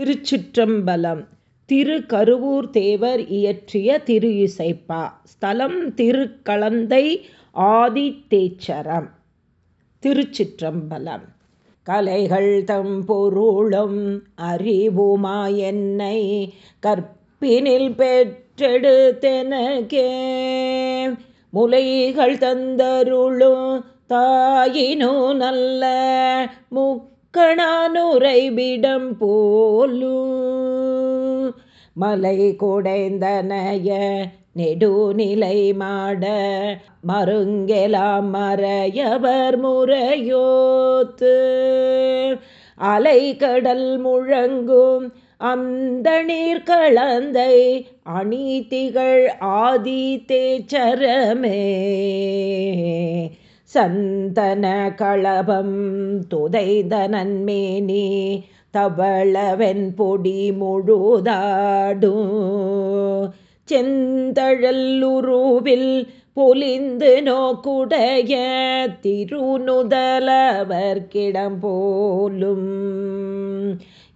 திருச்சிற்றம்பலம். திரு கருவூர் தேவர் இயற்றிய திரு இசைப்பா ஸ்தலம் திருக்களந்தை ஆதித்தேச்சரம். திருச்சிற்றம்பலம். கலைகள் தம் பொருளும் அறிவுமாயென்னை கற்பினில் பெற்றெடுத்தெனக்கே முலைகள் தந்தருளும் தாயினோ நல்ல முக் கணானுரைவிடம் போலும். மலை குடைந்தனைய நெடுநிலை மாட மருங்கெலாம் மறையவர் முறையோத்து. அலை கடல் முழங்கும் அந்த நீர் கலந்தை அநீதிகள் ஆதி தேச்சரமே. சந்தன களபம் துதைந்த நன்மேனி தவளவென் பொடி முழுதாடும் செந்தழல்லுருவில் பொலிந்து நோக்குடைய திருநுதலவர் கிடம் போலும்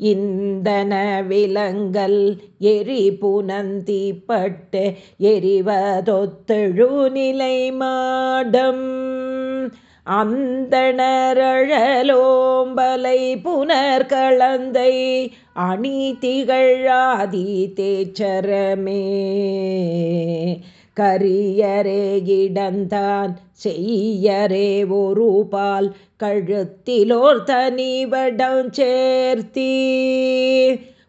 இந்தன விலங்கல் எரி புனந்திப்பட்டு எரிவதொத்தெழு நிலை மாடம். அந்தணரழலோம்பலை புனர்களந்தை அணி திகழாதி தேச்சரமே. கரியரே இடந்தான் செய்யரே ஒரு பால் கழுத்திலோர் தனிவடம் சேர்த்தீ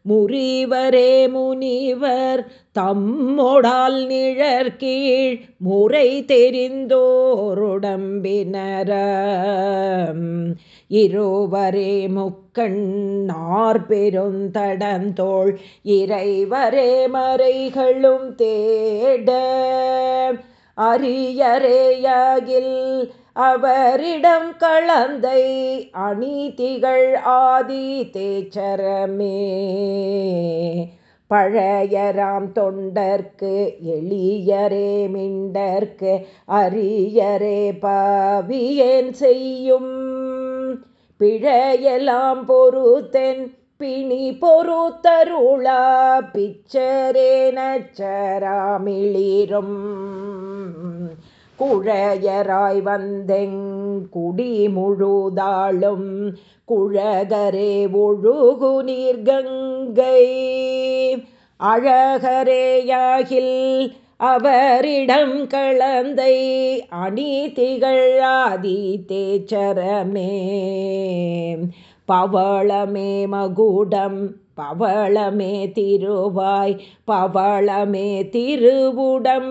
முறிவரே முனிவர் தம்மொடால் நிழற்கீழ் முறை தெரிந்தோருடம்பினர இருவரே முக்கண்ணார் பெருந்தடந்தோள் இறைவரே மறைகளும் தேட. அரியரேயாகில் அவரிடம் கலந்தை அநீதிகள் ஆதி தேச்சரமே. பழையராம் தொண்டர்க்கு எளியரே மிண்டர்க்கு அரியரே பாவியேன் செய்யும். பிழையெல்லாம் பொறுத்தென் பிணி பொறுத்தருளா பிச்சரே நச்சராமிளிரும். குழையராய் வந்தெங் குடி முழுதாளும் குழகரே ஒழுகு நீர்கங்கை. அழகரேயாகில் அவரிடம் கலந்தை அணி திகழாதி தேச்சரமே. பவளமே மகுடம் பவளமே திருவாய் பவளமே திருவுடம்பதனில்.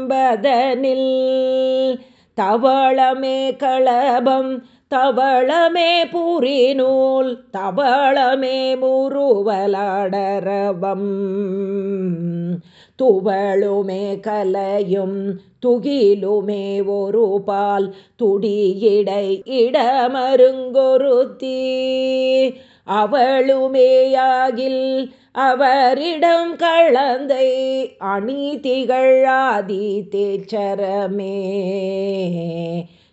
தவளமே களபம் தவளமே புரி நூல் தவளமே முருவலாடரவம் துவளுமே கலையும் துகிலுமே ஒரு பால் துடியிடை இடமருங்கொருத்தி. அவளுமேயாகில் அவரிடம் கலந்தை அநீதிகழாதி தேச்சரமே.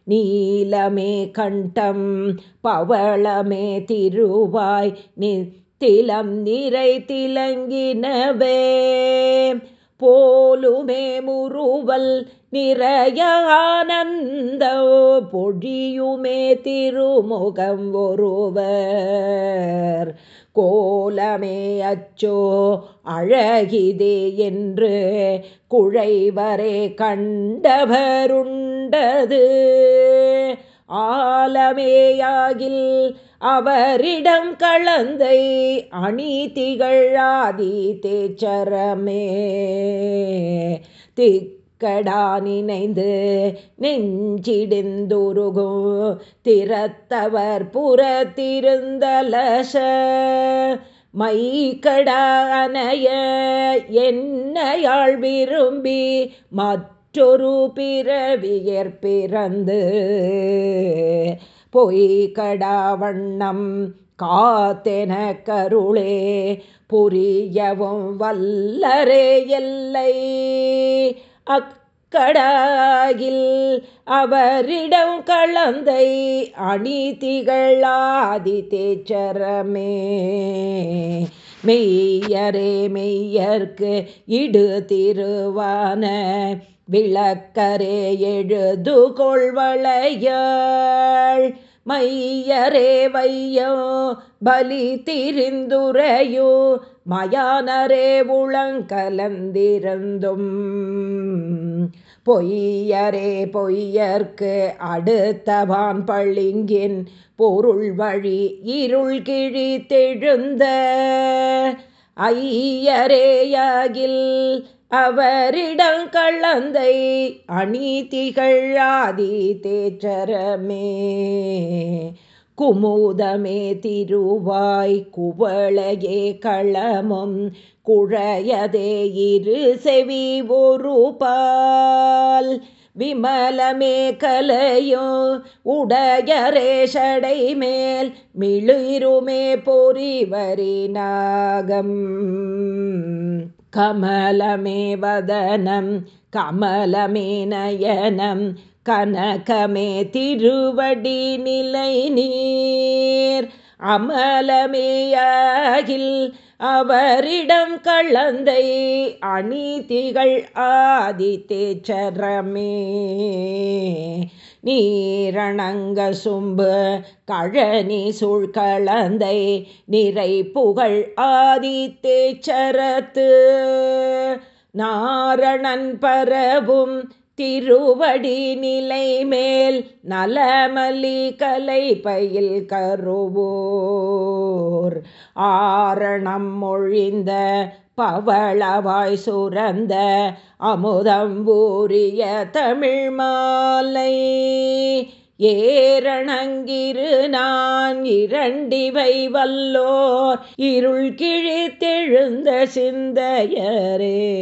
நீலமே கண்டம் பவளமே திருவாய் நித்திலம் நிறை திலங்கினவே. போலுமே முருவல் நிறைய ஆனந்த பொழியுமே திருமுகம் ஒருவர். கோலமே அச்சோ அழகிதே என்று குழைவரே கண்டவருண்டது. ஆலமேயாகில் அவரிடம் கலந்தை அநீதிகழாதி தேச்சரமே. திக்கடா நினைந்து நெஞ்சிடிந்துருகும் திறத்தவர் புறத்திருந்தலச மைக்கடானைய என்னையாள் விரும்பி மத் மற்றொரு பிறவியற் பிறந்து பொய்கடாவண்ணம் காத்தென கருளே புரியவும் வல்லரே எல்லை. அக்கடாகில் அவரிடம் கலந்தை அநீதிகளாதி தேச்சரமே. மெய்யரே மெய்யர்க்கு இடு திருவான விளக்கரே எழுது கொள்வளையாள் மையரே வையோ பலி திரிந்துரையோ மயானரே உளங்கலந்திருந்தும். பொய்யரே பொய்யர்க்கு அடுத்தவான் பளிங்கின் பொருள் வழி இருள் கிழி தெழுந்த. ஐயரேயாகில் அவரிடம் கள்ளந்தை அநீதிகள் தேச்சரமே குமுதமே திருவாய் குவளையே களமும் குழையதே இரு செவி ஒரு பால் விமலமே கலையோ உடையரேஷடை மேல் மிளிருமே பொறிவரி நாகம். கமலமே வதனம் கமலமே நயனம் கனகமே திருவடி நிலை நீர் அமலமேயாகில் அவரிடம் கள்ளந்தை அநீதிகள் ஆதித்தேச்சரமே நீரணங்க சும்பு கழனி சூழ்கலந்தை நிறை புகழ் ஆதித்தேச்சரத்து நாரணன் பரவும் திருவடி நிலை மேல் நலமலி கலை பயில் கருவோர். ஆரணம் மொழிந்த பவளவாய் சுரந்த அமுதம் ஊரிய தமிழ் மாலை. ஏரணங்கிரு நான் இரண்டிவை வல்லோர். இருள் கிழித்தெழுந்த சிந்தையரே.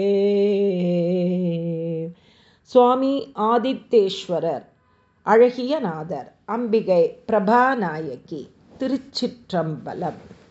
சுவாமி ஆதித்தேஸ்வரர் அழகிய நாதர் அம்பிகை பிரபாநாயகி திருச்சிற்றம்பலம்.